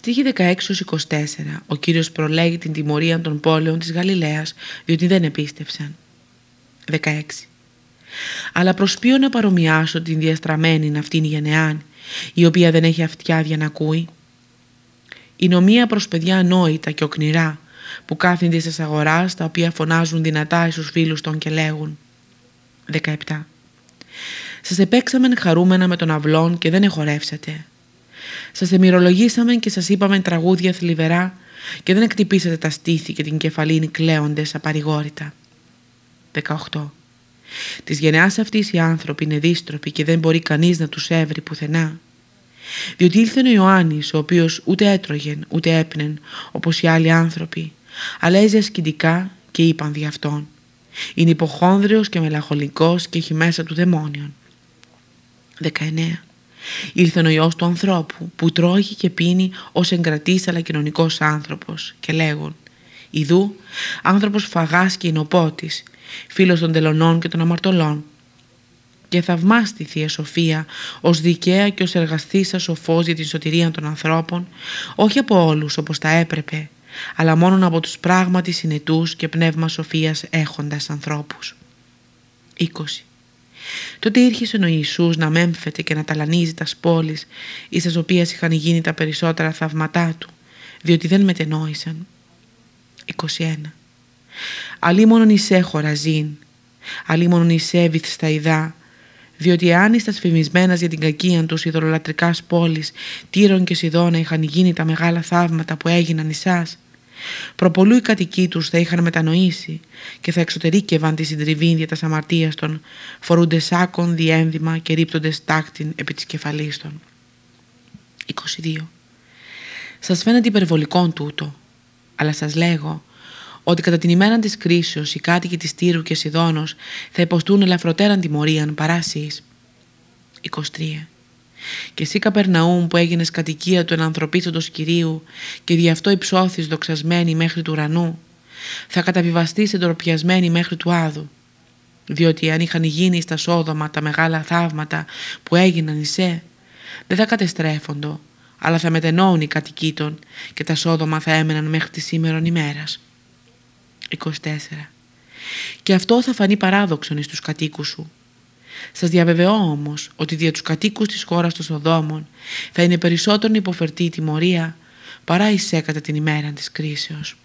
Στοίχη 16-24 ο Κύριος προλέγει την τιμωρία των πόλεων της Γαλιλαίας διότι δεν επίστευσαν. 16. Αλλά προς ποιο να παρομοιάσω την διαστραμμένη αυτήν γενεάν η οποία δεν έχει αυτιά για να ακούει. Η νομία προς παιδιά ανόητα και οκνηρά που κάθονται στις αγοράς τα οποία φωνάζουν δυνατά στους φίλους των και λέγουν. 17. Σας επέξαμεν χαρούμενα με τον αυλόν και δεν εχορεύσατε. Σας εμυρολογήσαμε και σας είπαμε τραγούδια θλιβερά και δεν εκτυπήσατε τα στήθη και την κεφαλήνη κλαίοντες απαρηγόρητα. 18. Της γενεάς αυτής οι άνθρωποι είναι δίστροποι και δεν μπορεί κανείς να τους έβρει πουθενά. Διότι ήλθε ο Ιωάννης, ο οποίος ούτε έτρωγεν ούτε έπνεν όπως οι άλλοι άνθρωποι, αλλά έζησε ασκητικά και είπαν δι' αυτόν. Είναι υποχόνδριος και μελαγχολικός και έχει μέσα του δαιμόνιον. 19. Ήλθε ο Υιός του ανθρώπου που τρώγει και πίνει ως εγκρατής αλλά κοινωνικός άνθρωπος και λέγουν «Ιδού άνθρωπος φαγάς και εινοπότης, φίλος των τελωνών και των αμαρτωλών, και θαυμάστη Θεία Σοφία ως δικαία και ως εργαστήσας σοφός για την σωτηρία των ανθρώπων, όχι από όλους όπως τα έπρεπε, αλλά μόνο από τους πράγματι συνετούς και πνεύμα σοφίας έχοντας ανθρώπους. 20. Τότε ήρχισε ο Ιησούς να μέμφεται και να ταλανίζει τας πόλεις, εις οποίες είχαν γίνει τα περισσότερα θαυματά του, διότι δεν μετενόησαν. 21. Αλλήμωνον εισέ χωραζίν, αλλήμωνον εισέ βυθσταϊδά, διότι αν εις τα για την κακία τους ειδωλολατρικάς πόλης, Τύρων και Σιδώνα είχαν γίνει τα μεγάλα θαύματα που έγιναν εσάς, προπολού οι κατοικοί τους θα είχαν μετανοήσει και θα εξωτερήκευαν τη συντριβή τα αμαρτίας των, φορούνται σάκον, διένδυμα και ρίπτονται στάκτην επί της κεφαλής των. 22. Σας φαίνεται υπερβολικό τούτο, αλλά σας λέγω ότι κατά την ημέρα της κρίσεως οι κάτοικοι της Τύρου και Σιδώνος θα υποστούν ελαφροτέραν τιμωρίαν παρά εσείς. 23. Και εσύ Καπερναούμ που έγινες κατοικία του ενανθρωπίσαντος Κυρίου και δι' αυτό υψώθης δοξασμένη μέχρι του ουρανού, θα καταβιβαστείς εντροπιασμένη μέχρι του Άδου. Διότι αν είχαν γίνει στα Σόδομα τα μεγάλα θαύματα που έγιναν εισέ, δεν θα κατεστρέφοντο, αλλά θα μετενώνουν οι κατοικήτων και τα Σόδομα θα έμεναν μέχρι τη σήμερον ημέρας. 24. Και αυτό θα φανεί παράδοξον εις τους κατοίκους σου. Σας διαβεβαιώ όμως ότι δια τους κατοίκους της χώρας των Σοδόμων θα είναι περισσότερο υποφερτή η τιμωρία παρά εισέ κατά την ημέρα της κρίσεως.